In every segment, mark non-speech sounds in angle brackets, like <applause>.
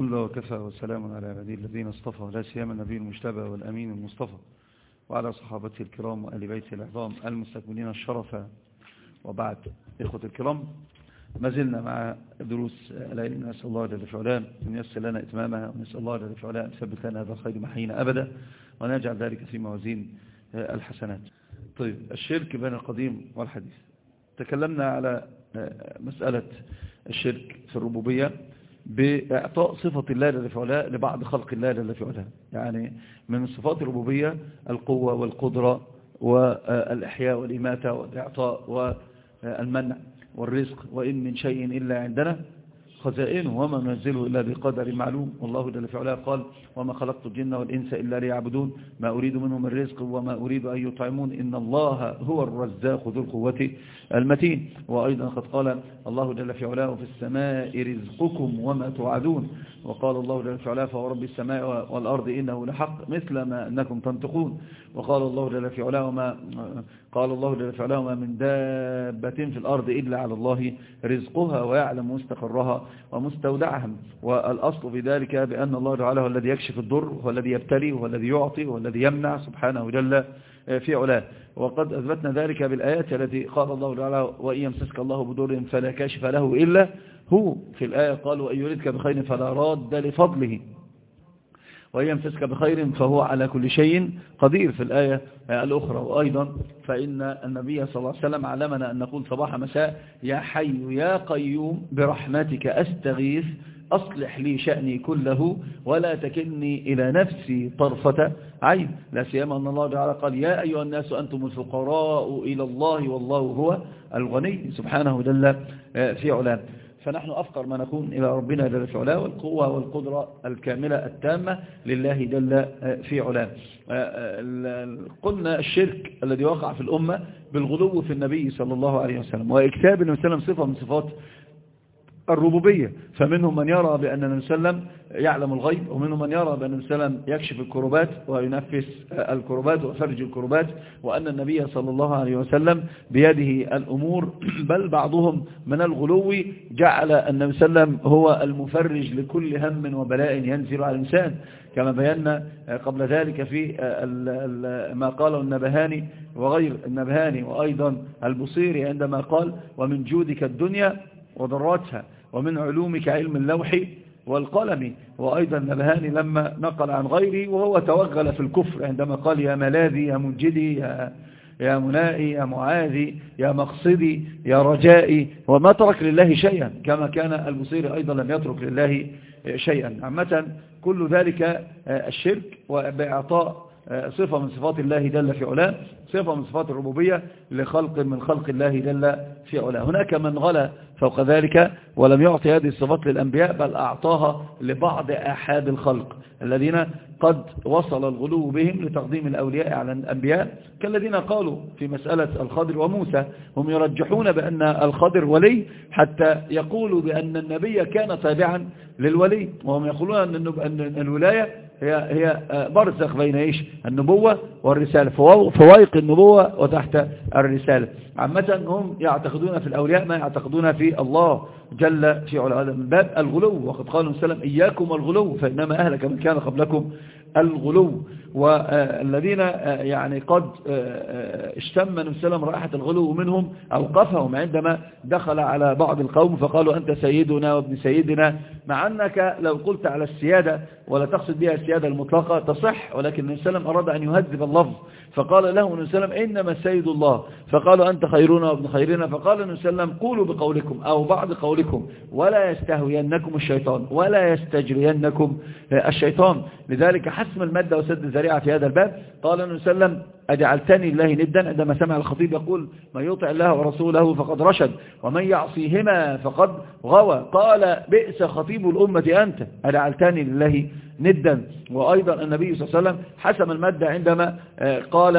الحمد لله وكفى وسلام على عباده الذين اصطفى لا سيما النبي المجتبى والأمين المصطفى وعلى صحابته الكرام وآل بيته العظام المستكملين الشرف. وبعد إخوة الكرام ما زلنا مع دروس العلم نسأل الله جل وعلا أن يسر لنا إتمامها ونسأل الله جل وعلا أن يثبت لنا هذا الخير محينا أبدا ونجعل ذلك في موازين الحسنات. طيب الشرك بين القديم والحديث. تكلمنا على مسألة الشرك في الربوبية. بإعطاء صفة الله جل وعلا لبعض خلق الله جل وعلا يعني من صفات الربوبية القوة والقدرة والإحياء والإماتة والإعطاء والمنع والرزق وإن من شيء إلا عندنا خزائنه وما ننزله إلا بقدر معلوم. والله جل وعلا قال وما خلقت الجن والإنس إلا ليعبدون. ما أريد منهم الرزق وما أريد أن يطعمون. إن الله هو الرزاق ذو القوة المتين. وأيضا قد قال الله جل وعلا في السماء رزقكم وما توعدون. وقال الله جل وعلا فورب السماء والأرض إنه لحق مثل ما أنكم تنطقون. وقال الله جل وعلا وما قال الله جل وعلا وما من دابة في الأرض إلا على الله رزقها ويعلم مستقرها ومستودعها. والأصل في ذلك بأن الله تعالى هو الذي يكشف الضر هو الذي يبتلي هو الذي يعطي هو الذي يمنع سبحانه جل في علاه. وقد أثبتنا ذلك بالآيات التي قال الله تعالى وإن يمسسك الله بضر فلا كاشف له إلا هو. في الآية قال وإن يريدك بخير فلا راد لفضله. وإن يمسسك بخير فهو على كل شيء قدير في الآية الأخرى. وأيضا فإن النبي صلى الله عليه وسلم علمنا أن نقول صباح مساء يا حي يا قيوم برحمتك أستغيث أصلح لي شأني كله ولا تكلني إلى نفسي طرفة عين. لا سيما أن الله تعالى قال يا أيها الناس أنتم الفقراء إلى الله والله هو الغني. سبحانه جل في علام فنحن أفقر ما نكون إلى ربنا جل في علاه والقوة والقدرة الكاملة التامة لله جل في علاه. قلنا الشرك الذي وقع في الأمة بالغلو في النبي صلى الله عليه وسلم وإكتاب النبي صلى الله عليه وسلم صفة من صفات الربوبية. فمنهم من يرى بأن النبي صلى الله عليه وسلم يعلم الغيب ومنهم من يرى بأن وسلم يكشف الكربات وينفس الكربات ويفرج الكربات وأن النبي صلى الله عليه وسلم بيده الأمور. <clears throat> بل بعضهم من الغلو جعل النبي صلى الله عليه وسلم هو المفرج لكل هم وبلاء ينزل على الإنسان. كما بينا قبل ذلك في ما قاله النبهاني وغير النبهاني وأيضا البصيري عندما قال ومن جودك الدنيا وضراتها ومن علومك علم اللوح والقلم وأيضا نبهاني لما نقل عن غيره وهو توغل في الكفر عندما قال يا ملاذي يا منجدي يا, يا منائي يا معاذي يا مقصدي يا رجائي. وما ترك لله شيئا كما كان البصير أيضا لم يترك لله شيئا. عامة كل ذلك الشرك وبإعطاء صفة من صفات الله جل في علاه. صفة من صفات الربوبية لخلق من خلق الله جل في علاه. هناك من غلى فوق ذلك ولم يعطي هذه الصفات للأنبياء بل أعطاها لبعض أحد الخلق الذين قد وصل الغلو بهم لتقديم الأولياء على الأنبياء. كالذين قالوا في مسألة الخضر وموسى هم يرجحون بأن الخضر ولي حتى يقولوا بأن النبي كان تابعا للولي وهم يقولون أن الولاية هي هي برزخ بين إيش؟ النبوة والرسالة. فوائق النبوة وتحت الرسالة. عامة هم يعتقدون في الأولياء ما يعتقدون في الله جل في على هذا من باب الغلو. وقد قال وسلم إياكم الغلو فإنما أهلك من كان قبلكم الغلو. والذين يعني قد اشتم نسلم رائحة الغلو منهم أوقفهم عندما دخل على بعض القوم فقالوا أنت سيدنا وابن سيدنا مع أنك لو قلت على السيادة ولا تقصد بها السيادة المطلقة تصح ولكن النبي صلى الله عليه وسلم أراد أن يهذب اللفظ فقال له النبي صلى الله عليه وسلم إنما السيد الله فقالوا أنت خيرنا وابن خيرنا فقال النبي صلى الله عليه وسلم قولوا بقولكم أو بعض قولكم ولا يستهوينكم الشيطان ولا يستجرينكم الشيطان. لذلك حسم المادة وسد الذريعة في هذا الباب؟ قال النبي صلى الله عليه وسلم أجعلتني الله ندا عندما سمع الخطيب يقول من يطع الله ورسوله فقد رشد ومن يعصيهما فقد غوى قال بئس خطيب الأمة أنت أجعلتني لله ندا وأيضا النبي صلى الله عليه وسلم حسم المادة عندما قال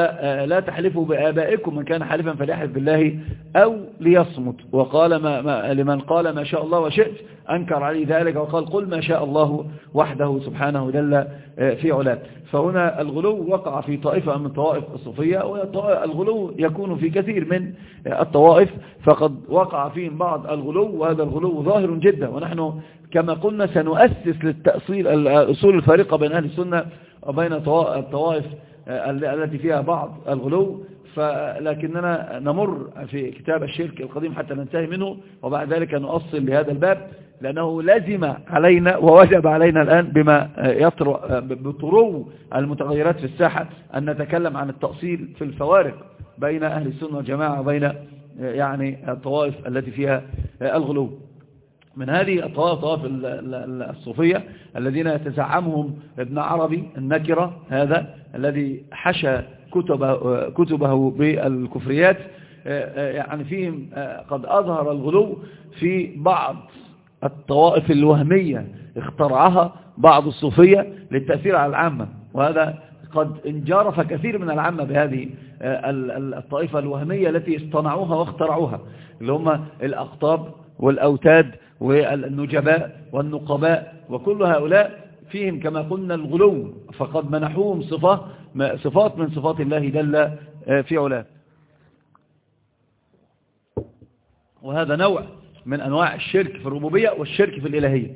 لا تحلفوا بآبائكم من كان حالفا فليحلف بالله أو ليصمت وقال ما ما لمن قال ما شاء الله وشئت أنكر عليه ذلك وقال قل ما شاء الله وحده سبحانه جل في علاه فهنا الغلو وقع في طائفة من طوائف الصوفية والغلو يكون في كثير من الطوائف فقد وقع فيهم بعض الغلو وهذا الغلو ظاهر جدا. ونحن كما قلنا سنؤسس للتأصيل الأصول الفارقة بين أهل السنة وبين الطوائف التي فيها بعض الغلو. فلكننا نمر في كتاب الشرك القديم حتى ننتهي منه وبعد ذلك نؤصل لهذا الباب. لأنه لازم علينا ووجب علينا الآن بما يطرو بطرو المتغيرات في الساحة أن نتكلم عن التأصيل في الفوارق بين أهل السنة والجماعة وبين يعني الطوائف التي فيها الغلو. من هذه الطوائف طوائف الصوفية الذين يتزعمهم ابن عربي النكرة هذا الذي حشى كتبه, كتبه بالكفريات يعني فيهم قد أظهر الغلو في بعض الطوائف الوهمية اخترعها بعض الصوفية للتأثير على العامة وهذا قد انجرف كثير من العامة بهذه الطائفة الوهمية التي اصطنعوها واخترعوها اللي هم الأقطاب والأوتاد والنجباء والنقباء وكل هؤلاء فيهم كما قلنا الغلو فقد منحوهم صفة صفات من صفات الله جل في علاه. وهذا نوع من أنواع الشرك في الربوبية والشرك في الإلهية.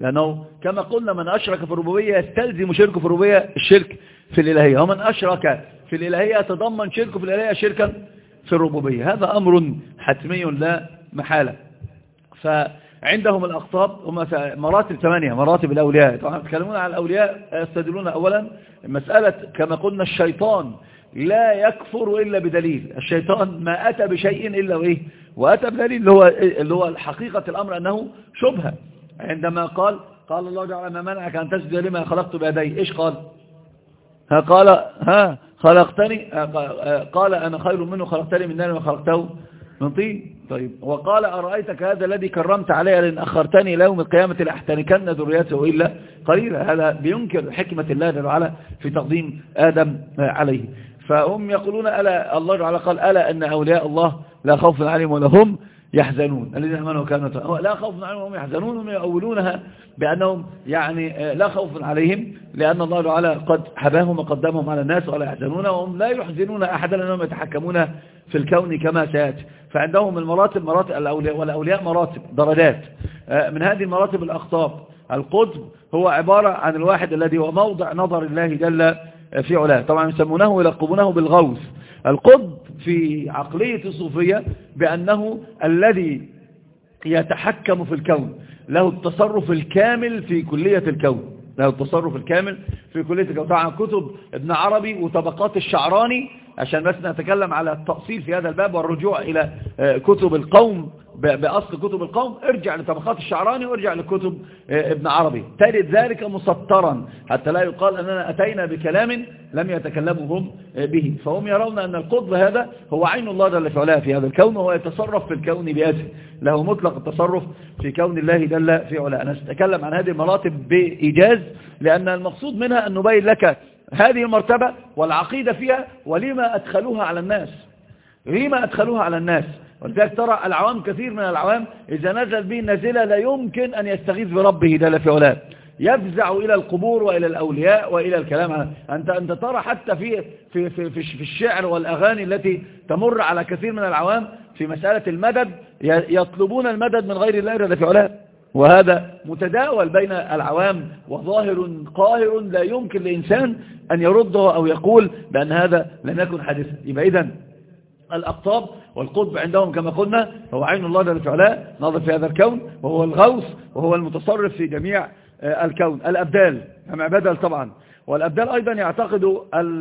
لأنه كما قلنا من أشرك في الربوبية يستلزم شرك في الربوبية الشرك في الإلهية. ومن أشرك في الإلهية يتضمن شرك في الإلهية شركا في الربوبية. هذا أمر حتمي لا محالة. فعندهم الأقطاب هم مراتب ثمانية مراتب الأولياء. طبعا يتكلمون عن الأولياء يستدلون أولا مسألة كما قلنا الشيطان لا يكفر إلا بدليل. الشيطان ما أتى بشيء إلا وإيه؟ وأتى بدليل اللي هو, اللي هو حقيقة الأمر أنه شبهة. عندما قال قال الله تعالى ما منعك أن تسجد لما خلقت بيدي. إيش قال؟ ها قال ها خلقتني قال أنا خير منه خلقتني من نار وخلقته من طين. طيب وقال أرأيتك هذا الذي كرمت علي لأن أخرتني إلى يوم القيامة لأحتنكن ذريته إلا قليلا؟ هذا بينكر حكمة الله جل وعلا في تقديم آدم عليه. فهم يقولون ألا الله تعالى قال ألا أن أولياء الله لا خوف عليهم ولا هم يحزنون. الذين آمنوا كانوا لا خوف عليهم وهم يحزنون هم يؤولونها بأنهم يعني لا خوف عليهم لأن الله تعالى قد حباهم وقدمهم على الناس ولا يحزنون وهم لا يحزنون أحدا لأنهم يتحكمون في الكون كما سيأتي. فعندهم المراتب مراتب الأولياء والأولياء مراتب درجات. من هذه المراتب الأخطاب القطب هو عبارة عن الواحد الذي هو موضع نظر الله جل في علاه. طبعا يسمونه ويلقبونه بالغوث. القطب في عقلية الصوفية بأنه الذي يتحكم في الكون. له التصرف الكامل في كلية الكون. له التصرف الكامل في كلية الكون. طبعا كتب ابن عربي وطبقات الشعراني عشان بس نتكلم على التأصيل في هذا الباب والرجوع إلى كتب القوم بأصل كتب القوم ارجع لطبقات الشعراني وارجع لكتب آه، ابن عربي. تجد ذلك مسطرا حتى لا يقال أننا أتينا بكلام لم يتكلموا هم آه، به. فهم يرون أن القطب هذا هو عين الله جل في في هذا الكون وهو يتصرف في الكون بأسه له مطلق التصرف في كون الله جل في علاه. أنا سأتكلم عن هذه المراتب بإيجاز لأن المقصود منها أن نبين لك هذه المرتبة والعقيدة فيها ولما أدخلوها على الناس. لما أدخلوها على الناس. ولذلك ترى العوام كثير من العوام إذا نزل به النازلة لا يمكن أن يستغيث بربه جل في علاه. يفزع إلى القبور وإلى الأولياء وإلى الكلام. أنت, أنت ترى حتى في, في, في, في, في الشعر والأغاني التي تمر على كثير من العوام في مسألة المدد يطلبون المدد من غير الله جل في علاه. وهذا متداول بين العوام وظاهر قاهر لا يمكن لإنسان أن يرده أو يقول بأن هذا لم يكن حادثا. يبقى إذن الأقطاب والقطب عندهم كما قلنا هو عين الله جل وعلا ناظر في هذا الكون وهو الغوث وهو المتصرف في جميع آه، الكون. الأبدال جمع بدل طبعا. والأبدال أيضا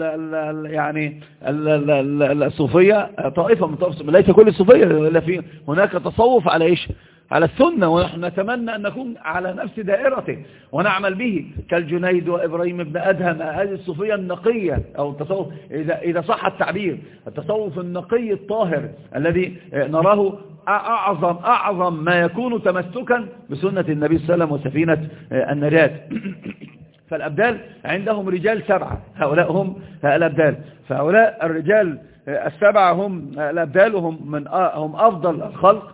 ال يعني ال ال الصوفية طائفة من طائفة ليس كل الصوفية إلا في هناك تصوف على إيش؟ على السنة ونحن نتمنى أن نكون على نفس دائرته ونعمل به كالجنيد وإبراهيم بن أدهم هذه الصوفية النقية أو التصوف إذا, إذا صح التعبير التصوف النقي الطاهر الذي نراه أعظم, أعظم ما يكون تمسكا بسنة النبي صلى الله عليه وسلم وسفينة النجاة. <coughs> فالأبدال عندهم رجال سبعة هؤلاء هم الأبدال. فهؤلاء الرجال السبعة هم الأبدال وهم من هم أفضل الخلق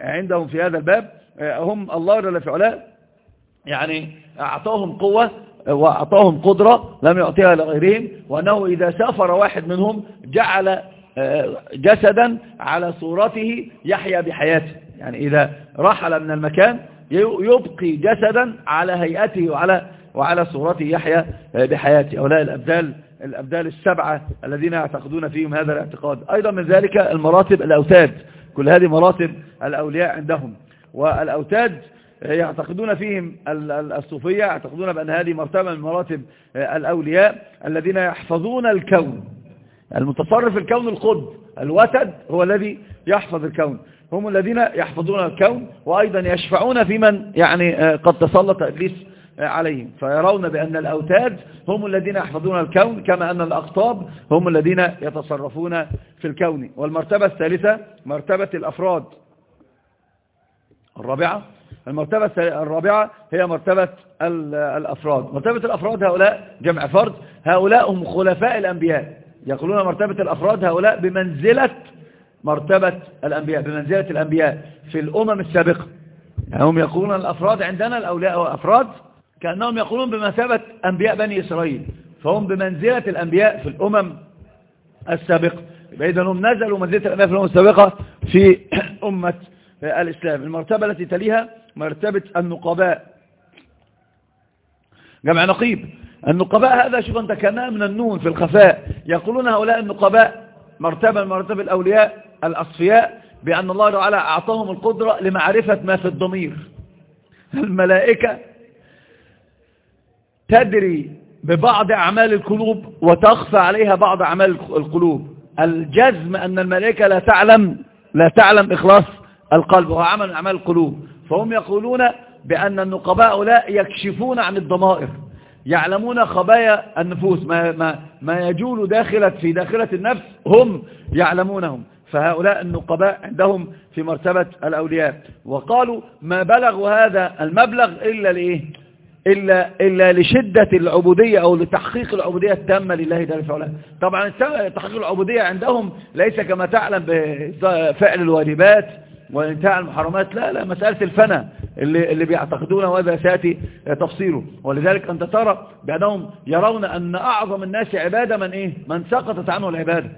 عندهم في هذا الباب هم الله جل في علاه يعني أعطاهم قوة وأعطاهم قدرة لم يعطيها لغيرهم وأنه إذا سافر واحد منهم جعل آه، جسدا على صورته يحيا بحياته. يعني إذا رحل من المكان يبقي جسدا على هيئته وعلى وعلى صورته يحيا آه، بحياته. أولاء الأبدال الأبدال السبعة الذين يعتقدون فيهم هذا الاعتقاد. أيضا من ذلك المراتب الأوتاد. كل هذه مراتب الأولياء عندهم. والأوتاد يعتقدون فيهم الصوفية يعتقدون بأن هذه مرتبة من مراتب الأولياء الذين يحفظون الكون. المتصرف الكون القد الوتد هو الذي يحفظ الكون. هم الذين يحفظون الكون وأيضا يشفعون في من؟ يعني قد تسلط إبليس عليهم. فيرون بأن الأوتاد هم الذين يحفظون الكون كما أن الأقطاب هم الذين يتصرفون في الكون. والمرتبة الثالثة مرتبة الأفراد. الرابعة المرتبة الرابعة هي مرتبة الأفراد. مرتبة الأفراد هؤلاء جمع فرد. هؤلاء هم خلفاء الأنبياء. يقولون مرتبة الأفراد هؤلاء بمنزلة مرتبة الأنبياء بمنزلة الأنبياء في الأمم السابقة. هم يقولون الأفراد عندنا الأولياء والأفراد كأنهم يقولون بمثابة أنبياء بني إسرائيل فهم بمنزلة الأنبياء في الأمم السابقة. إذا هم نزلوا منزلة الأنبياء في الأمم السابقة في <clears throat> أمة الإسلام. المرتبة التي تليها مرتبة النقباء. جمع نقيب. النقباء هذا شوف أنت كانها من النون في الخفاء. يقولون هؤلاء النقباء مرتبة مرتبة الأولياء الأصفياء بأن الله تعالى أعطاهم القدرة لمعرفة ما في الضمير. الملائكة تدري ببعض أعمال القلوب وتخفى عليها بعض أعمال القلوب. الجزم أن الملائكة لا تعلم لا تعلم إخلاص القلب وهو عمل من أعمال القلوب. فهم يقولون بأن النقباء لا يكشفون عن الضمائر يعلمون خبايا النفوس ما, ما, ما يجول داخلة في داخلة النفس هم يعلمونهم. فهؤلاء النقباء عندهم في مرتبة الأولياء. وقالوا ما بلغوا هذا المبلغ إلا لإيه؟ إلا, إلا لشدة العبودية أو لتحقيق العبودية التامة لله جل وعلا. طبعا تحقيق العبودية عندهم ليس كما تعلم بفعل الواجبات وانتهاء المحرمات لا لا مسألة الفنا اللي, اللي بيعتقدونه وهذا سيأتي تفصيله. ولذلك أنت ترى بأنهم يرون أن أعظم الناس عبادة من إيه؟ من سقطت عنه العبادة.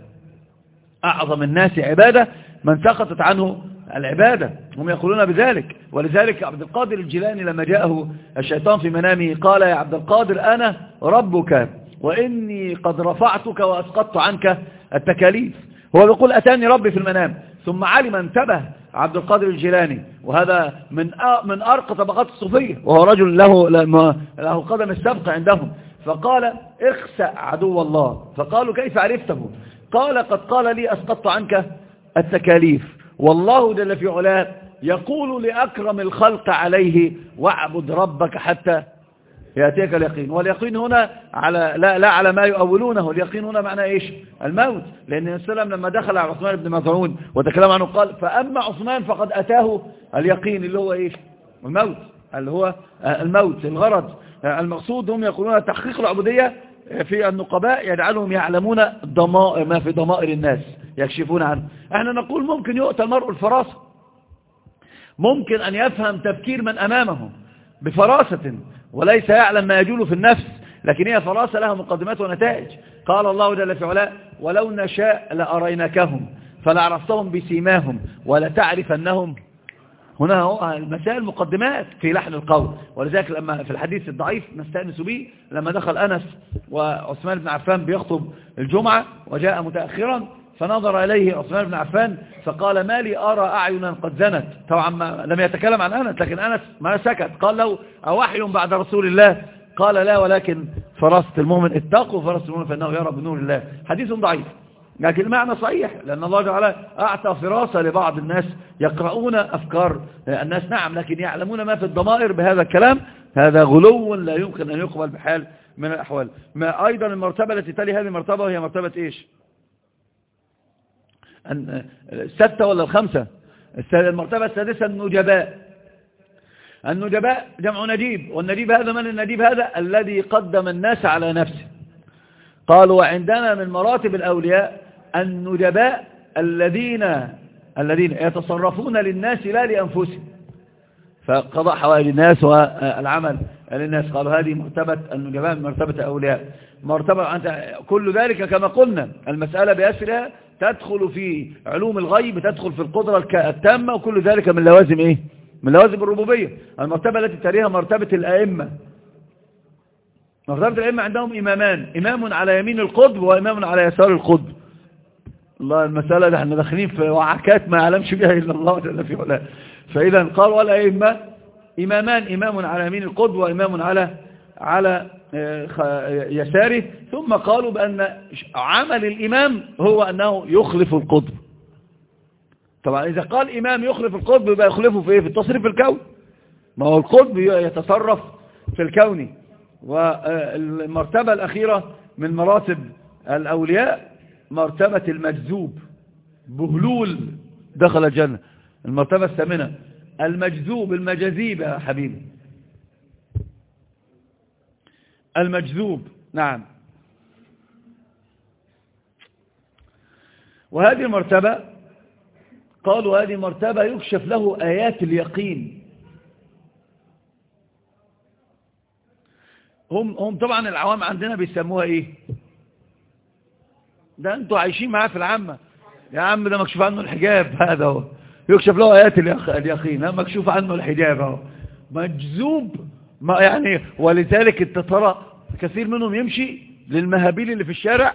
أعظم الناس عبادة من سقطت عنه العبادة هم يقولون بذلك. ولذلك عبد القادر الجيلاني لما جاءه الشيطان في منامه قال يا عبد القادر أنا ربك وإني قد رفعتك وأسقطت عنك التكاليف. هو يقول أتاني ربي في المنام. ثم علم انتبه عبد القادر الجيلاني. وهذا من من أرقى طبقات الصوفية. وهو رجل له له قدم السبق عندهم. فقال اخسأ عدو الله. فقالوا كيف عرفته؟ قال قد قال لي أسقطت عنك التكاليف. والله جل في علاه يقول لأكرم الخلق عليه واعبد ربك حتى يأتيك اليقين. واليقين هنا على لا, لا على ما يؤولونه اليقين هنا معنى إيش؟ الموت. لأن السلام لما دخل على عثمان بن مظعون وتكلم عنه قال فأما عثمان فقد أتاه اليقين اللي هو إيش؟ الموت. اللي هو الموت الغرض. المقصود هم يقولون تحقيق العبودية في النقباء يجعلهم يعلمون ضمائر ما في ضمائر الناس. يكشفون عنه. إحنا نقول ممكن يؤتى المرء الفراسة. ممكن أن يفهم تفكير من أمامه بفراسة وليس يعلم ما يجول في النفس لكن هي فراسة لها مقدمات ونتائج. قال الله جل في علاء ولو نشاء لأرينكهم فلعرفتهم بسيماهم ولتعرفنهم هنا هو المسائل مقدمات في لحن القول. ولذلك لما في الحديث الضعيف نستأنس به لما دخل أنس وعثمان بن عفان بيخطب الجمعة وجاء متأخرا فنظر إليه عثمان بن عفان فقال ما لي أرى أعينا قد زنت. طبعا ما لم يتكلم عن أنس لكن أنس ما سكت. قال له أوحي بعد رسول الله؟ قال لا ولكن فراسة المؤمن اتقوا فراسة المؤمن فإنه يرى بنور الله. حديث ضعيف لكن المعنى صحيح لأن الله تعالى أعطى فراسة لبعض الناس يقرؤون أفكار الناس. نعم لكن يعلمون ما في الضمائر بهذا الكلام. هذا غلو لا يمكن أن يقبل بحال من الأحوال. ما أيضا المرتبة التي تلي هذه المرتبة هي مرتبة إيش؟ الستة ولا الخمسة؟ المرتبة السادسة النجباء. النجباء جمع نجيب والنجيب هذا من؟ النجيب هذا الذي قدم الناس على نفسه. قالوا وعندنا من مراتب الأولياء النجباء الذين الذين يتصرفون للناس لا لأنفسهم. فقضاء حوائج الناس والعمل للناس. قالوا هذه مرتبة النجباء مرتبة أولياء مرتبة كل ذلك كما قلنا. المسألة بأسرها تدخل في علوم الغيب تدخل في القدرة التامة وكل ذلك من لوازم إيه؟ من لوازم الربوبية. المرتبة التي تليها مرتبة الأئمة. مرتبة الأئمة عندهم إمامان. إمام على يمين القطب وإمام على يسار القطب. الله المسألة ده إحنا داخلين في وعكات ما يعلمش بها إلا الله جل في علاه. فإذا قال والأئمة إمامان. إمام على يمين القطب وإمام على على آه، يساره ثم قالوا بأن عمل الإمام هو أنه يخلف القطب. طبعا إذا قال إمام يخلف القطب يبقى يخلفه في إيه؟ في التصريف الكون ما هو القطب يتصرف في الكون والمرتبة الأخيرة من مراتب الأولياء مرتبة المجذوب. بهلول دخل الجنة. المرتبة الثامنة. المجذوب المجاذيب يا حبيبي. المجذوب. نعم. وهذه المرتبة قالوا هذه مرتبة يكشف له آيات اليقين. هم, هم طبعا العوام عندنا بيسموها إيه؟ ده أنتوا عايشين معاه في العامة. يا عم ده مكشوف عنه الحجاب هذا هو. يكشف له آيات اليقين. مكشوف عنه الحجاب هو. مجذوب. ما يعني ولذلك انت ترى كثير منهم يمشي للمهابيل اللي في الشارع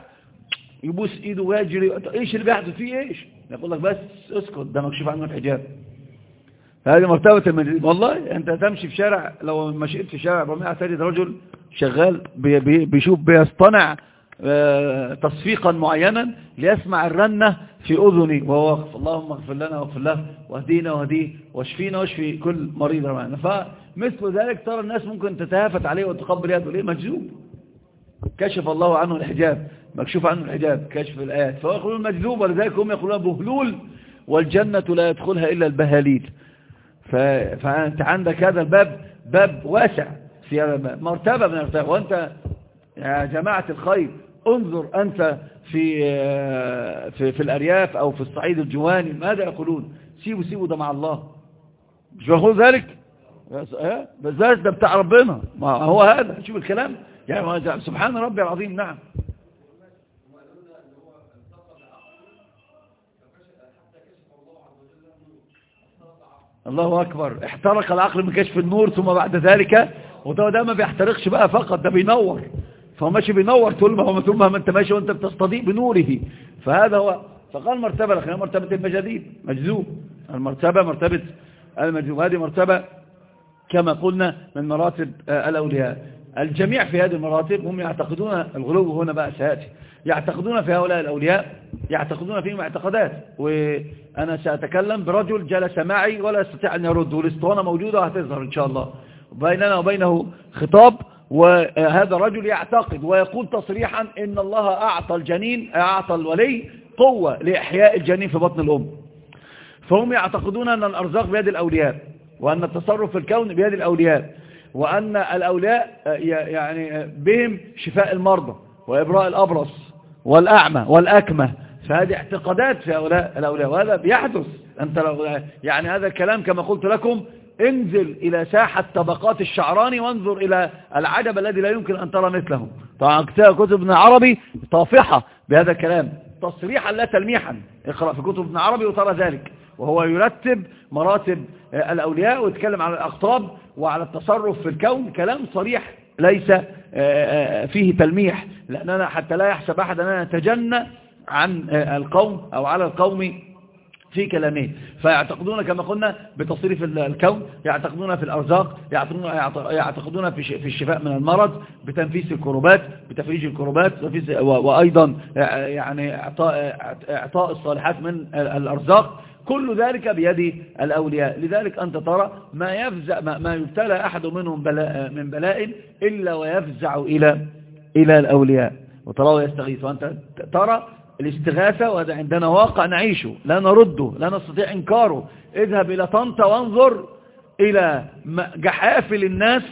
يبوس ايده ويجري إيش اللي بيحدث فيه؟ إيش؟ يقول لك بس اسكت ده مكشوف عنه الحجاب. هذه مرتبة المجذوب والله انت تمشي في شارع لو مشيت في شارع 400 تجد رجل شغال بيشوف بيصطنع تصفيقا معينا ليسمع الرنة في أذني. وهو واقف اللهم اغفر لنا واغفر له واهدينا واهديه واشفينا واشفي كل مريض معنا. فمثل ذلك ترى الناس ممكن تتهافت عليه وتقبل يده. ليه؟ مجذوب. كشف الله عنه الحجاب. مكشوف عنه الحجاب. كشف الآيات. فهو يقولون مجذوب ولذلك هم يقولون بهلول والجنة لا يدخلها إلا البهاليل. فأنت عندك هذا الباب باب واسع في هذا مرتبة من المرتبة وأنت يا جماعة الخير انظر أنت في, في, في الأرياف أو في الصعيد الجواني ماذا يقولون؟ سيبوا سيبوا ده مع الله. مش بقول ذلك؟ بس ده بتاع ربنا. ما هو هذا. شوف الكلام. يعني سبحان ربي العظيم نعم. الله أكبر. احترق العقل من كشف النور ثم بعد ذلك وده ده ما بيحترقش بقى فقط ده بينور. فهو ماشي بينور طول ما هو طول ما انت ماشي وانت بتستضيء بنوره. فهذا هو فقال المرتبة الأخيرة مرتبة المجاديد مجذوب المرتبة مرتبة المجذوب هذه مرتبة كما قلنا من مراتب آه، الأولياء. الجميع في هذه المراتب هم يعتقدون الغلو هنا بقى سيأتي. يعتقدون في هؤلاء الأولياء يعتقدون فيهم اعتقادات. وأنا سأتكلم برجل جلس معي ولا يستطيع أن يرد والاسطوانة موجودة وهتظهر إن شاء الله. بيننا وبينه خطاب. وهذا الرجل يعتقد ويقول تصريحا إن الله أعطى الجنين أعطى الولي قوة لإحياء الجنين في بطن الأم. فهم يعتقدون أن الأرزاق بيد الأولياء وأن التصرف في الكون بيد الأولياء وأن الأولياء يعني بهم شفاء المرضى وإبراء الأبرص والأعمى والأكمة. فهذه اعتقادات في هؤلاء الأولياء وهذا بيحدث. أنت يعني هذا الكلام كما قلت لكم انزل إلى ساحة طبقات الشعراني وانظر إلى العجب الذي لا يمكن أن ترى مثله طبعا كتب ابن عربي طافحة بهذا الكلام. تصريحا لا تلميحا. اقرأ في كتب ابن عربي وترى ذلك. وهو يرتب مراتب الأولياء ويتكلم على الأقطاب وعلى التصرف في الكون. كلام صريح ليس آه، آه، فيه تلميح. لأننا حتى لا يحسب أحد أننا نتجنى عن آه، القوم أو على القوم في كلامه. فيعتقدون كما قلنا بتصريف الكون يعتقدون في الأرزاق يعتقدون, في الشفاء من المرض بتنفيس الكروبات بتفريج الكروبات وأيضا يعني إعطاء, إعطاء الصالحات من الأرزاق. كل ذلك بيد الأولياء. لذلك أنت ترى ما يفزع ما يبتلى أحد منهم بلاء من بلاء إلا ويفزع إلى إلى الأولياء. وتراه يستغيث. وأنت ترى الاستغاثة وهذا عندنا واقع نعيشه لا نرده لا نستطيع إنكاره. اذهب إلى طنطا وانظر إلى جحافل الناس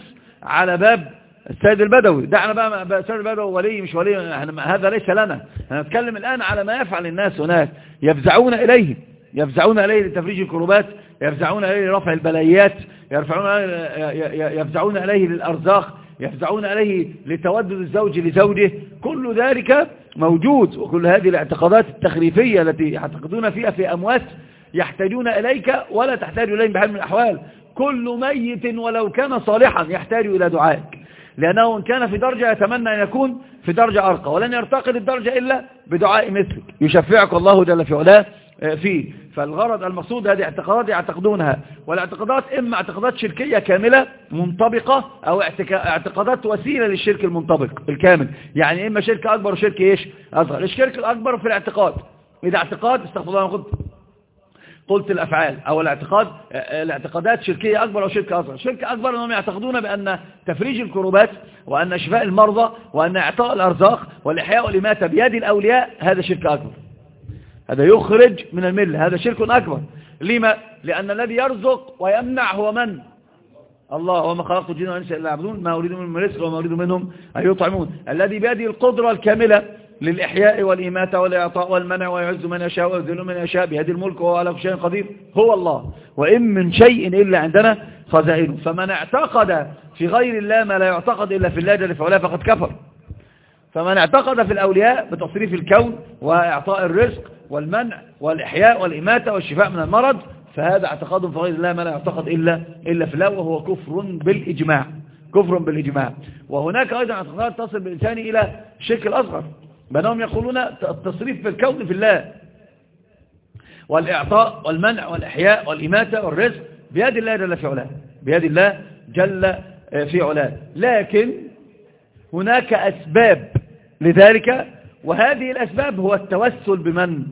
على باب السيد البدوي. دعنا بقى السيد البدوي ولي مش ولي هذا ليس لنا. نتكلم الآن على ما يفعل الناس هناك. يفزعون إليه يفزعون إليه لتفريج الكروبات يفزعون إليه لرفع البلايات يرفعون يفزعون إليه للأرزاق يفزعون إليه لتودد الزوج لزوجه. كل ذلك موجود وكل هذه الاعتقادات التخريفية التي يعتقدون فيها في أموات يحتاجون إليك ولا تحتاج إليهم بحال من الأحوال. كل ميت ولو كان صالحا يحتاج إلى دعائك. لأنه إن كان في درجة يتمنى أن يكون في درجة أرقى ولن يرتقي للدرجة إلا بدعاء مثلك. يشفعك الله جل في علاه فيه. فالغرض المقصود هذه اعتقادات يعتقدونها. والاعتقادات إما اعتقادات شركية كاملة منطبقة أو اعتقادات وسيلة للشرك المنطبق الكامل. يعني إما شرك أكبر وشرك إيش؟ أصغر. الشرك الأكبر في الاعتقاد. إذا اعتقاد استغفر الله قلت الأفعال. أو الاعتقاد الاعتقادات شركية أكبر أو شركة أصغر. شركة أكبر أنهم يعتقدون بأن تفريج الكروبات وأن شفاء المرضى وأن إعطاء الأرزاق والإحياء والإماتة بيد الأولياء هذا شرك أكبر. هذا يخرج من الملة هذا شرك أكبر. لما؟ لأن الذي يرزق ويمنع هو من؟ الله وما خلقت الجن والإنس إلا يعبدون ما أريد منهم رزق وما أريد منهم أن يطعمون. الذي بيده القدرة الكاملة للإحياء والإماتة والإعطاء والمنع ويعز من يشاء ويذل من يشاء بهذه الملك وهو على كل شيء قدير هو الله. وإن من شيء إلا عندنا خزائنه فمن اعتقد في غير الله ما لا يعتقد إلا في الله جل في علاه فقد كفر. فمن اعتقد في الأولياء بتصريف الكون وإعطاء الرزق والمنع والإحياء والإماتة والشفاء من المرض فهذا اعتقاد في غير الله ما لا يعتقد إلا, إلا في الله وهو كفر بالإجماع كفر بالإجماع. وهناك أيضا اعتقاد تصل بالإنسان إلى الشرك الأصغر بأنهم يقولون التصريف في الكون في الله والإعطاء والمنع والإحياء والإماتة والرزق بيد الله جل في علاه بيد الله جل في علاه. لكن هناك أسباب لذلك وهذه الأسباب هو التوسل بمن؟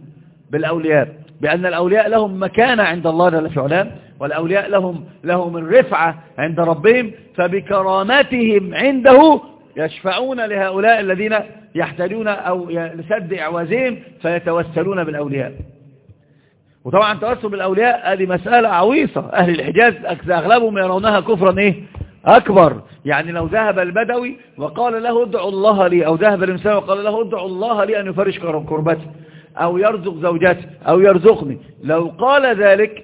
بالأولياء بأن الأولياء لهم مكانة عند الله جل في والأولياء لهم لهم الرفعة عند ربهم فبكراماتهم عنده يشفعون لهؤلاء الذين يحتاجون أو لسد إعوازهم فيتوسلون بالأولياء. وطبعا التوسل بالأولياء هذه مسألة عويصة. أهل الحجاز أغلبهم يرونها كفرا إيه؟ أكبر. يعني لو ذهب البدوي وقال له ادعوا الله لي أو ذهب الإنسان وقال له ادعوا الله لي أن يفرش كربتي أو يرزق زوجتي أو يرزقني. لو قال ذلك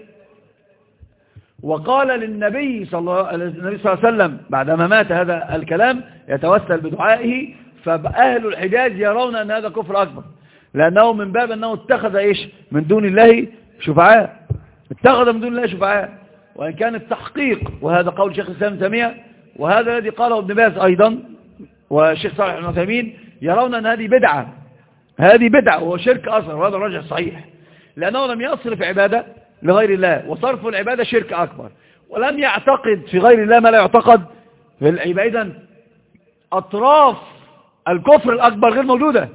وقال للنبي صلى الله عليه وسلم بعدما مات هذا الكلام يتوسل بدعائه فأهل الحجاز يرون أن هذا كفر أكبر. لأنه من باب أنه اتخذ إيش؟ من دون الله شفعاء. اتخذ من دون الله شفعاء. وإن كان التحقيق وهذا قول شيخ الإسلام تيمية وهذا الذي قاله ابن باز أيضا والشيخ صالح بن عثيمين يرون أن هذه بدعة. هذه بدعة وهو شرك أصغر وهذا الرجع صحيح. لأنه لم يصرف عبادة لغير الله وصرف العبادة شرك أكبر. ولم يعتقد في غير الله ما لا يعتقد في العبادة أطراف الكفر الأكبر غير موجودة.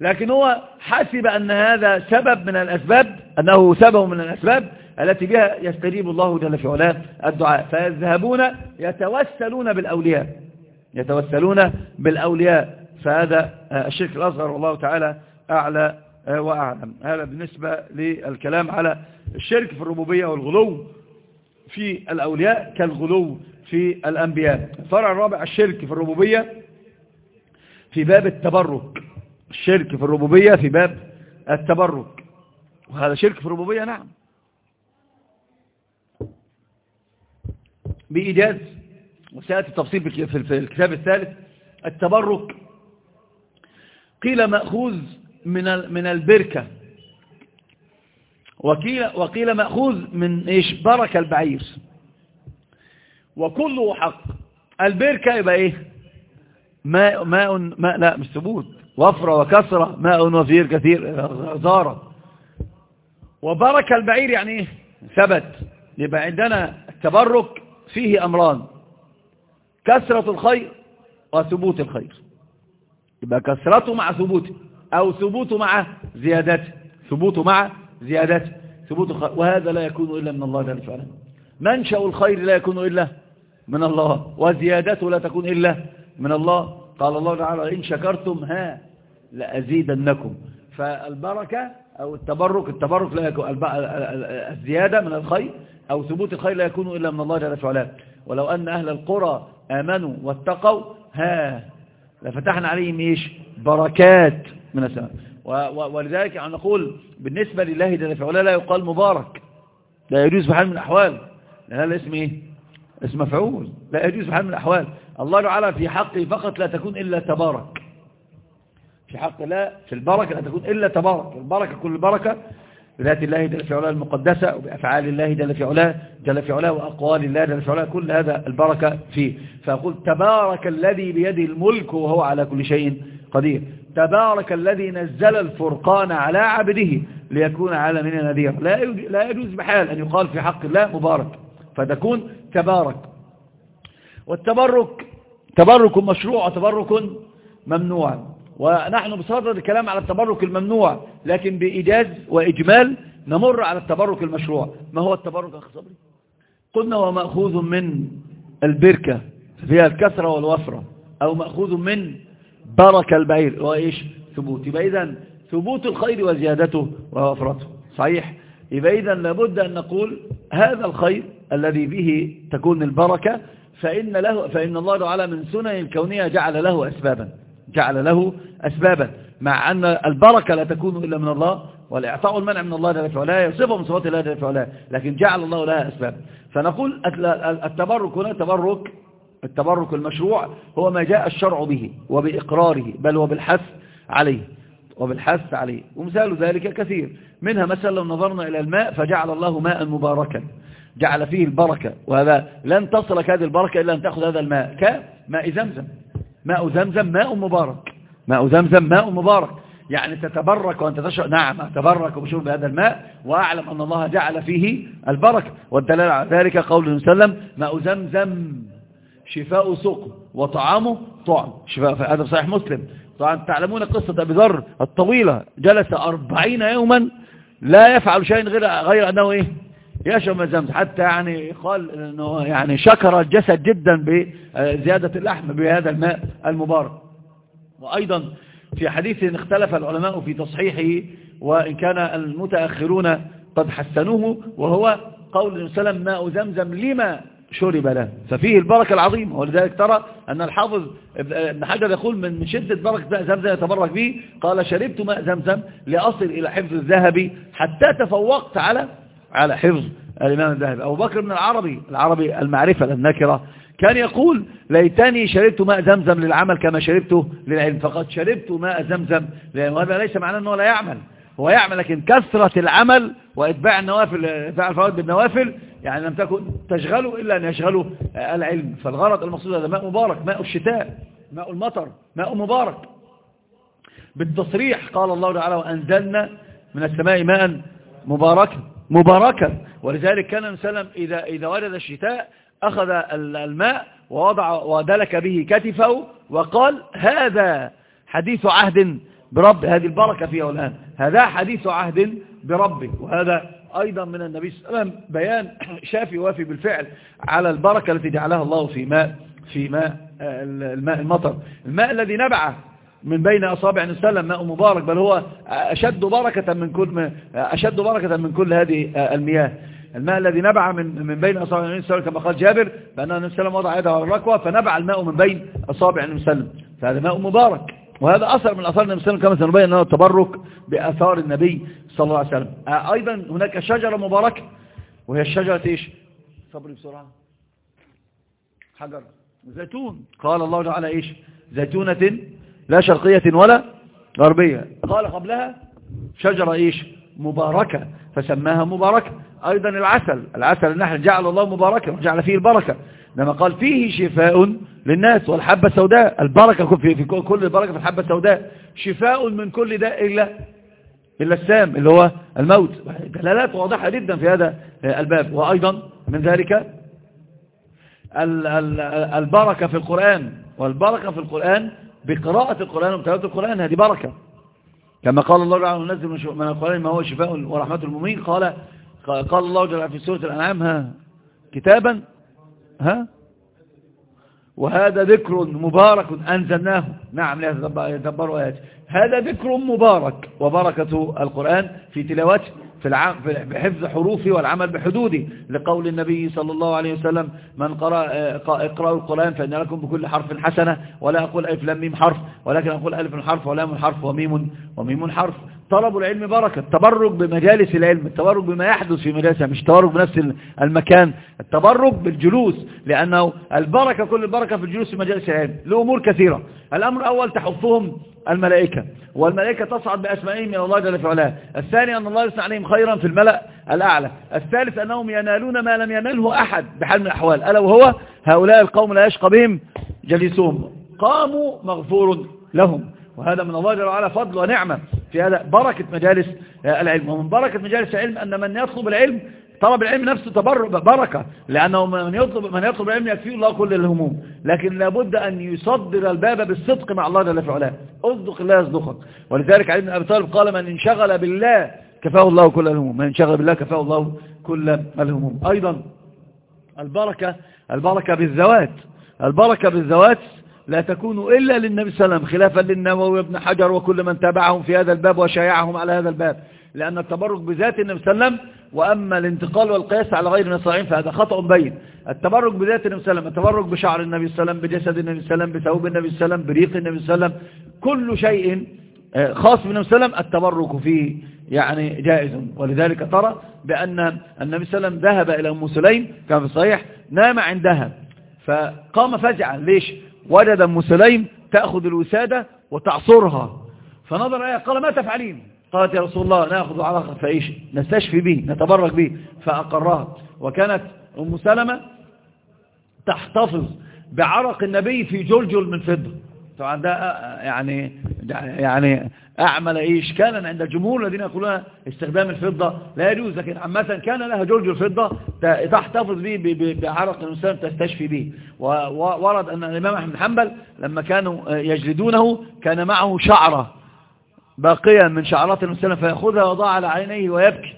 لكن هو حسب أن هذا سبب من الأسباب أنه سبب من الأسباب التي بها يستجيب الله جل في علاه الدعاء. فيذهبون يتوسلون بالأولياء. يتوسلون بالأولياء. فهذا الشرك الأصغر والله تعالى أعلى وأعلم. هذا بالنسبة للكلام على الشرك في الربوبية والغلو في الأولياء كالغلو في الأنبياء. الفرع الرابع الشرك في الربوبية في باب التبرك. الشرك في الربوبية في باب التبرك. وهذا شرك في الربوبية نعم. بإيجاز وسيأتي التفصيل في الكتاب الثالث التبرك. قيل مأخوذ من من البركة. وقيل, وقيل مأخوذ من إيش؟ بركة البعير. وكله حق. البركة يبقى إيه؟ ماء ماء ماء لا مش ثبوت. وفرة وكسرة ماء وفير كثير غزارة. وبركة البعير يعني إيه؟ ثبت. يبقى عندنا التبرك فيه أمران. كسرة الخير وثبوت الخير. يبقى كسرته مع ثبوته أو ثبوته مع زيادته ثبوته مع زيادته ثبوت الخير وهذا لا يكون إلا من الله جل وعلا منشأ الخير لا يكون إلا من الله. وزيادته لا تكون إلا من الله. قال الله تعالى إن شكرتم ها لأزيدنكم. فالبركة أو التبرك التبرك لا يكون الزيادة من الخير أو ثبوت الخير لا يكون إلا من الله جل وعلا ولو أن أهل القرى آمنوا واتقوا ها لفتحنا عليهم إيش؟ بركات من السماء. ولذلك يعني نقول بالنسبة لله جل وعلا لا يقال مبارك لا يجوز بحال من الأحوال. لأن هذا اسم إيه؟ اسم مفعول. لا يجوز في حال من الأحوال. الله تعالى في حقه فقط لا تكون إلا تبارك. في حق لا في البركة لا تكون إلا تبارك. البركة كل البركة بذات الله جل في علاه المقدسة وبأفعال الله جل في علاه جل في علاه وأقوال الله جل في علاه كل هذا البركة فيه. فأقول تبارك الذي بيده الملك وهو على كل شيء قدير. تبارك الذي نزل الفرقان على عبده ليكون على من نذير لا لا يجوز بحال أن يقال في حق الله مبارك. فتكون تبارك. والتبرك تبرك مشروع وتبرك ممنوع. ونحن بصدد الكلام على التبرك الممنوع لكن بإيجاز وإجمال نمر على التبرك المشروع. ما هو التبرك أخي صبري؟ قلنا ومأخوذ من البركة فيها الكثرة والوفرة أو مأخوذ من بركة البعير وإيش؟ ثبوت. يبقى إذن ثبوت الخير وزيادته ووفرته. صحيح؟ يبقى إذن لابد أن نقول هذا الخير الذي به تكون البركة فإن, له فإن الله تعالى من سنن الكونية جعل له أسبابا. جعل له أسبابا مع أن البركة لا تكون إلا من الله والإعطاء والمنع من الله جل وعلا صفة من صفات الله جل وعلا لكن جعل الله لها أسباب فنقول التبرك هنا تبرك التبرك المشروع هو ما جاء الشرع به وبإقراره بل وبالحث عليه وبالحث عليه. ومثال ذلك كثير. منها مثلا لو نظرنا إلى الماء فجعل الله ماء مباركا. جعل فيه البركة وهذا لن تصلك هذه البركة إلا أن تأخذ هذا الماء كماء زمزم. ماء زمزم ماء مبارك. ماء زمزم ماء مبارك. يعني تتبرك وأنت تشرب. نعم أتبرك بشرب هذا الماء وأعلم أن الله جعل فيه البركة. والدلالة على ذلك قول وسلم ماء زمزم. شفاء سقم وطعامه طعم. شفاء هذا صحيح مسلم. طبعا تعلمون قصة أبي ذر الطويلة. جلس أربعين يوما لا يفعل شيء غير, غير أنه إيه؟ يشرب من زمزم حتى يعني قال إنه يعني شكر الجسد جدا بزيادة اللحم بهذا الماء المبارك. وأيضا في حديث اختلف العلماء في تصحيحه وإن كان المتأخرون قد حسنوه وهو قول وسلم ماء زمزم لما شرب له. ففيه البركة العظيمة. ولذلك ترى أن الحافظ ابن حجر يقول من شدة بركة ماء زمزم يتبرك به. قال شربت ماء زمزم لأصل إلى حفظ الذهبي حتى تفوقت على على حفظ الإمام الذهبي. أبو بكر بن العربي العربي المعرفة النكرة كان يقول ليتني شربت ماء زمزم للعمل كما شربته للعلم. فقد شربت ماء زمزم لأن هذا ليس معناه أنه لا يعمل. هو يعمل لكن كثرة العمل وإتباع النوافل إتباع الفوائد بالنوافل يعني لم تكن تشغله إلا أن يشغله العلم. فالغرض المقصود هذا ماء مبارك ماء الشتاء ماء المطر ماء مبارك. بالتصريح قال الله تعالى وأنزلنا من السماء ماء مباركا مباركا. ولذلك كان وسلم إذا, إذا ورد الشتاء أخذ الماء ووضع ودلك به كتفه وقال هذا حديث عهد برب هذه البركة فيها الآن. هذا حديث عهد بربه وهذا أيضا من النبي صلى الله عليه وسلم بيان <coughs> شافي وافي بالفعل على البركة التي جعلها الله في ماء في ماء الماء المطر. الماء الذي نبع من بين أصابع صلى ماء مبارك بل هو أشد بركة من كل أشد بركة من كل هذه المياه. الماء الذي نبع من من بين أصابع النبي صلى كما قال جابر فأن النبي صلى وضع يده على الركوة فنبع الماء من بين أصابع النبي صلى فهذا ماء مبارك. وهذا أثر من أثار النبي صلى الله عليه وسلم كما سنبين أنه التبرك بأثار النبي صلى الله عليه وسلم. أيضا هناك شجرة مباركة وهي الشجرة إيش؟ صبري بسرعة. حجر. زيتون. قال الله تعالى إيش؟ زيتونة لا شرقية ولا غربية. قال قبلها شجرة إيش؟ مباركة فسماها مباركة. أيضا العسل العسل النحل جعل الله مباركة وجعل فيه البركة. لما قال فيه شفاء للناس والحبة السوداء البركة في, في كل البركة في الحبة السوداء شفاء من كل داء إلا إلا السام اللي هو الموت. دلالات واضحة جدا في هذا الباب. وأيضا من ذلك البركة في القرآن. والبركة في القرآن بقراءة القرآن وبتلاوة القرآن هذه بركة. كما قال الله تعالى ننزل من القرآن ما هو شفاء ورحمة المؤمنين قال قال الله جل في سورة الأنعام ها كتابا ها وهذا ذكر مبارك أنزلناه. نعم يدبروا آيات هذا ذكر مبارك وبركة القرآن في تلاوته في, العام في حفظ حروفه والعمل بحدوده لقول النبي صلى الله عليه وسلم من قرأ اقرأوا القرآن فإن لكم بكل حرف حسنة ولا أقول ألف لام ميم حرف ولكن أقول ألف حرف ولام حرف وميم وميم حرف. طلب العلم بركة التبرك بمجالس العلم التبرك بما يحدث في مجالسها مش التبرك بنفس المكان التبرك بالجلوس لأنه البركة كل البركة في الجلوس في مجالس العلم لأمور كثيرة. الأمر الأول تحفهم الملائكة. والملائكة تصعد بأسمائهم إلى الله جل في علاه الثاني أن الله يصنع عليهم خيرا في الملأ الأعلى. الثالث أنهم ينالون ما لم يناله أحد بحال من الأحوال. ألا وهو هؤلاء القوم لا يشقى بهم جليسهم. قاموا مغفور لهم. وهذا من الله جل وعلا فضل ونعمة في هذا. بركة مجالس العلم. ومن بركة مجالس العلم أن من يطلب العلم طلب العلم نفسه تبرك بركة لأنه من يطلب, من يطلب العلم يكفيه الله كل الهموم. لكن لابد أن يصدر الباب بالصدق مع الله جل وعلا اصدق الله يصدقك. ولذلك علي بن أبي طالب قال من انشغل بالله كفاه الله كل الهموم. من انشغل بالله كفاه الله كل الهموم. أيضا البركة البركة بالذوات. البركة بالذوات لا تكون إلا للنبي صلى الله عليه وسلم خلافا للنووي وابن حجر وكل من تابعهم في هذا الباب وشايعهم على هذا الباب. لأن التبرك بذات النبي صلى الله عليه وسلم وأما الانتقال والقياس على غير النصارين فهذا خطأ بين. التبرك بذات النبي صلى الله عليه وسلم التبرك بشعر النبي صلى الله عليه وسلم بجسد النبي صلى الله عليه وسلم بثوب النبي صلى الله عليه وسلم بريق النبي صلى الله عليه وسلم كل شيء آه، خاص بالنبي صلى الله عليه وسلم التبرك فيه يعني جائز. ولذلك ترى بأن النبي صلى الله عليه وسلم ذهب إلى أم سليم كان في الصحيح نام عندها. فقام فزعا ليش؟ وجد أم سليم تأخذ الوسادة وتعصرها. فنظر إليها قال ما تفعلين؟ قالت يا رسول الله نأخذ عرقا فإيش؟ نستشفي به نتبرك به. فأقرها وكانت أم سلمة تحتفظ بعرق النبي في جلجل من فضة. طبعا ده يعني يعني أعمل أي إشكالا عند الجمهور الذين يقولون استخدام الفضة لا يجوز لكن عامة كان لها جلجل فضة تحتفظ به بعرق الإنسان تستشفي به. وورد أن الإمام أحمد حنبل لما كانوا يجلدونه كان معه شعرة. باقيا من شعرات المسلم فيأخذها وضع على عينيه ويبكي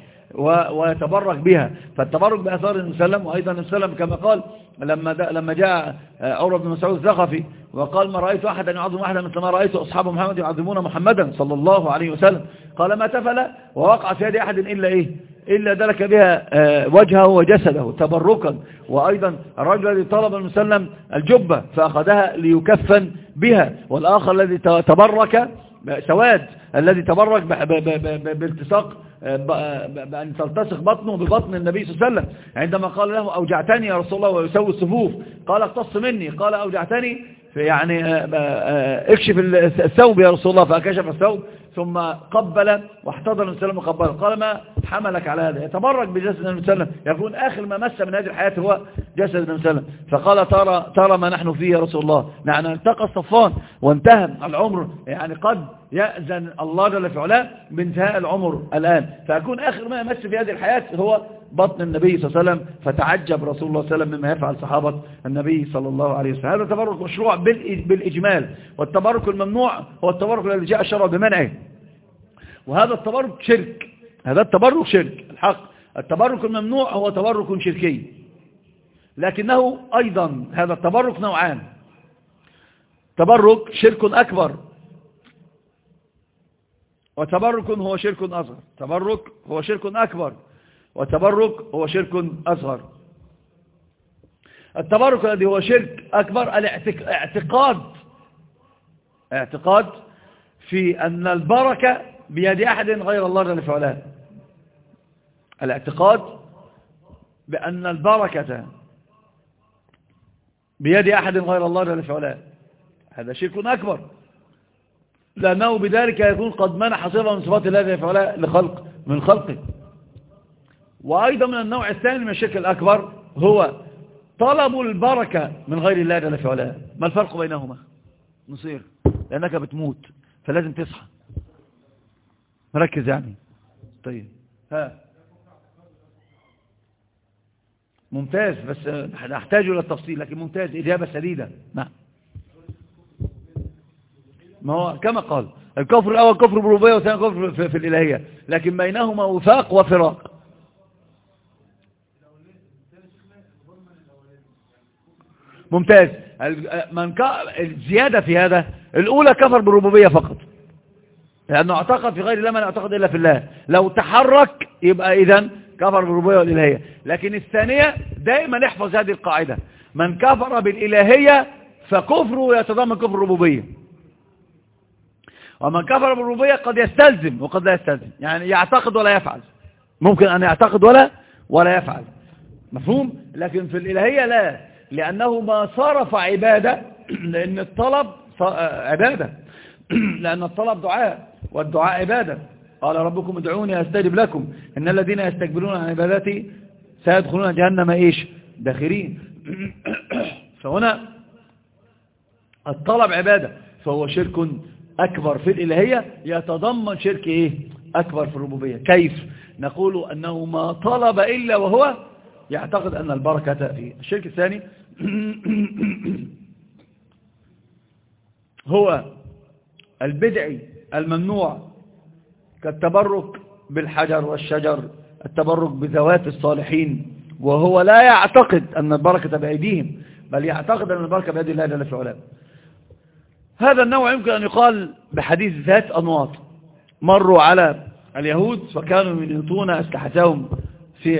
ويتبرك بها. فالتبرك بأثار المسلم وأيضا المسلم كما قال لما لما جاء عروة بن مسعود الثقفي وقال ما رأيت أحدا يعظم أحدا مثل ما رأيت أصحاب محمد يعظمون محمدا صلى الله عليه وسلم. قال ما تفل ووقع في يد أحد إلا إيه؟ إلا دلك بها آه، وجهه وجسده تبركا. وأيضا الرجل الذي طلب المسلم الجبة فأخذها ليكفن بها. والآخر الذي تبرك سواد الذي تبرك بالتصاق بأن تلتصق بطنه ببطن النبي صلى الله عليه وسلم. عندما قال له أوجعتني يا رسول الله ويسوي الصفوف قال اقتص مني قال أوجعتني يعني آه، آه، اكشف الثوب يا رسول الله فأكشف الثوب ثم قبل واحتضن النبي صلى وسلم قال ما حملك على هذا؟ يتبرك بجسد النبي صلى يكون آخر ما مس من هذه الحياة هو جسد النبي صلى فقال ترى, ترى ما نحن فيه يا رسول الله. نحن التقى الصفان وانتهى العمر. يعني قد يأذن الله جل في علاه بانتهاء العمر الآن. فيكون آخر ما يمس في هذه الحياة هو بطن النبي صلى الله عليه وسلم فتعجب رسول الله صلى الله عليه وسلم مما يفعل صحابة النبي صلى الله عليه وسلم. هذا تبرك مشروع بالإجمال. والتبرك الممنوع هو التبرك الذي جاء الشرع بمنعه. وهذا التبرك شرك. هذا التبرك شرك. الحق. التبرك الممنوع هو تبرك شركي. لكنه أيضا هذا التبرك نوعان. تبرك شرك أكبر. وتبرك هو شرك أصغر. تبرك هو شرك أكبر. وتبرك هو شرك أصغر. التبرك الذي هو شرك أكبر الاعتقاد اعتقاد. في أن البركة بيد أحد غير الله جل وعلا. الاعتقاد بأن البركة بيد أحد غير الله جل وعلا. هذا شرك أكبر. لأنه بذلك يكون قد منح صفة من صفات الله جل وعلا لخلق من خلقه. وأيضا من النوع الثاني من الشرك الأكبر هو طلب البركة من غير الله جل وعلا ما الفرق بينهما؟ نصير. لأنك بتموت فلازم تصحى. مركز يعني. طيب. ها. ممتاز بس نحتاج إلى التفصيل لكن ممتاز. إجابة سديدة. نعم. ما هو؟ كما قال الكفر الأول كفر بالربوبية والثاني كفر في, في الإلهية. لكن بينهما وفاق وفراق. ممتاز. من الزيادة في هذا الأولى كفر بالربوبية فقط. لأنه اعتقد في غير الله ما يعتقد إلا في الله. لو تحرك يبقى إذا كفر بالربوبية والإلهية. لكن الثانية دائما نحفظ هذه القاعدة. من كفر بالإلهية فكفره يتضمن كفر الربوبية. ومن كفر بالربوبية قد يستلزم وقد لا يستلزم. يعني يعتقد ولا يفعل. ممكن أن يعتقد ولا ولا يفعل. مفهوم؟ لكن في الإلهية لا. لأنه ما صرف عبادة لأن الطلب عبادة. <clears throat> لأن الطلب دعاء والدعاء عبادة. قال ربكم ادعوني أستجب لكم. إن الذين يستكبرون عن عبادتي سيدخلون جهنم. إيش؟ داخرين. <clears throat> فهنا الطلب عبادة. فهو شرك أكبر في الإلهية. يتضمن شرك إيه؟ أكبر في الربوبية. كيف؟ نقول أنه ما طلب إلا وهو يعتقد أن البركة فيه الشرك الثاني. <coughs> هو البدعي الممنوع كالتبرك بالحجر والشجر التبرك بذوات الصالحين وهو لا يعتقد أن البركة بأيديهم بل يعتقد أن البركة بيد الله جل في علاه. هذا النوع يمكن أن يقال بحديث ذات أنواط. مروا على اليهود فكانوا ينطون أسلحتهم في,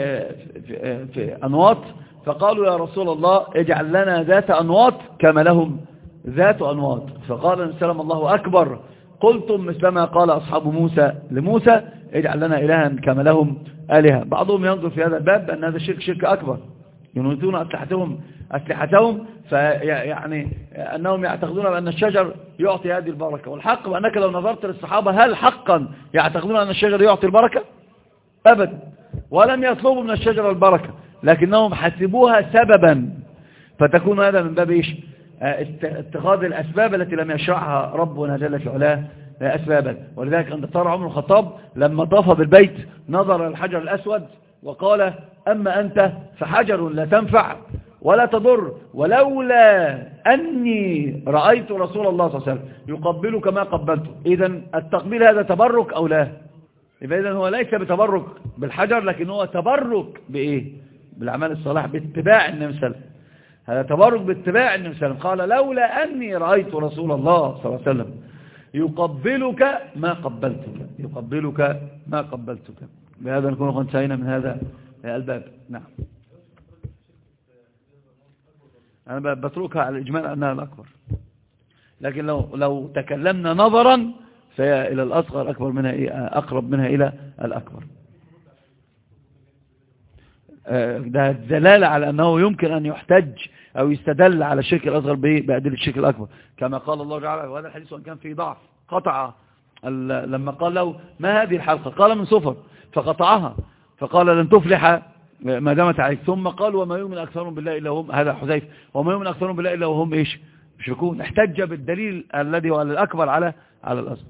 في, في أنواط. فقالوا يا رسول الله اجعل لنا ذات أنواط كما لهم ذات أنواط. فقال السلام الله أكبر. قلتم مثلما قال أصحاب موسى لموسى اجعل لنا إلها كما لهم آلهة. بعضهم ينظر في هذا الباب أن هذا الشرك شرك أكبر. ينوتون أسلحتهم أسلحتهم فيعني أنهم يعتقدون بأن الشجر يعطي هذه البركة. والحق بأنك لو نظرت للصحابة هل حقا يعتقدون أن الشجر يعطي البركة؟ أبدا. ولم يطلبوا من الشجرة البركة. لكنهم حسبوها سببا. فتكون هذا من باب إيش؟ اتخاذ الأسباب التي لم يشرعها ربنا جل في علاه أسبابا. ولذلك عند طار عمر الخطاب لما طاف بالبيت نظر الحجر الأسود وقال أما أنت فحجر لا تنفع ولا تضر ولولا أني رأيت رسول الله صلى الله عليه وسلم يقبلك ما قبلته إذا التقبيل هذا تبرك أو لا؟ إذا هو ليس بتبرك بالحجر لكن هو تبرك بإيه؟ بالأعمال الصالحة باتباع النبي صلى الله عليه وسلم. هذا تبرك باتباع النبي صلى الله عليه وسلم. قال لولا أني رأيت رسول الله صلى الله عليه وسلم يقبلك ما قبلتك يقبلك ما قبلتك. بهذا نكون قد انتهينا من هذا الباب. نعم. أنا بتركها على الإجمال أنها الأكبر. لكن لو لو تكلمنا نظرا فهي إلى الأصغر أكبر منها أقرب منها إلى الأكبر. ده دلالة على أنه يمكن أن يحتج أو يستدل على الشرك الأصغر بأدلة الشرك الأكبر. كما قال الله تعالى وهذا الحديث وأن كان فيه ضعف قطع لما قال له ما هذه الحلقة؟ قال من صفر فقطعها فقال لن تفلح ما دامت عليك. ثم قال وما يؤمن أكثرهم بالله إلا هم هذا حذيف وما يؤمن أكثرهم بالله إلا وهم إيش؟ مشركون. احتج بالدليل الذي هو الأكبر على على الأصغر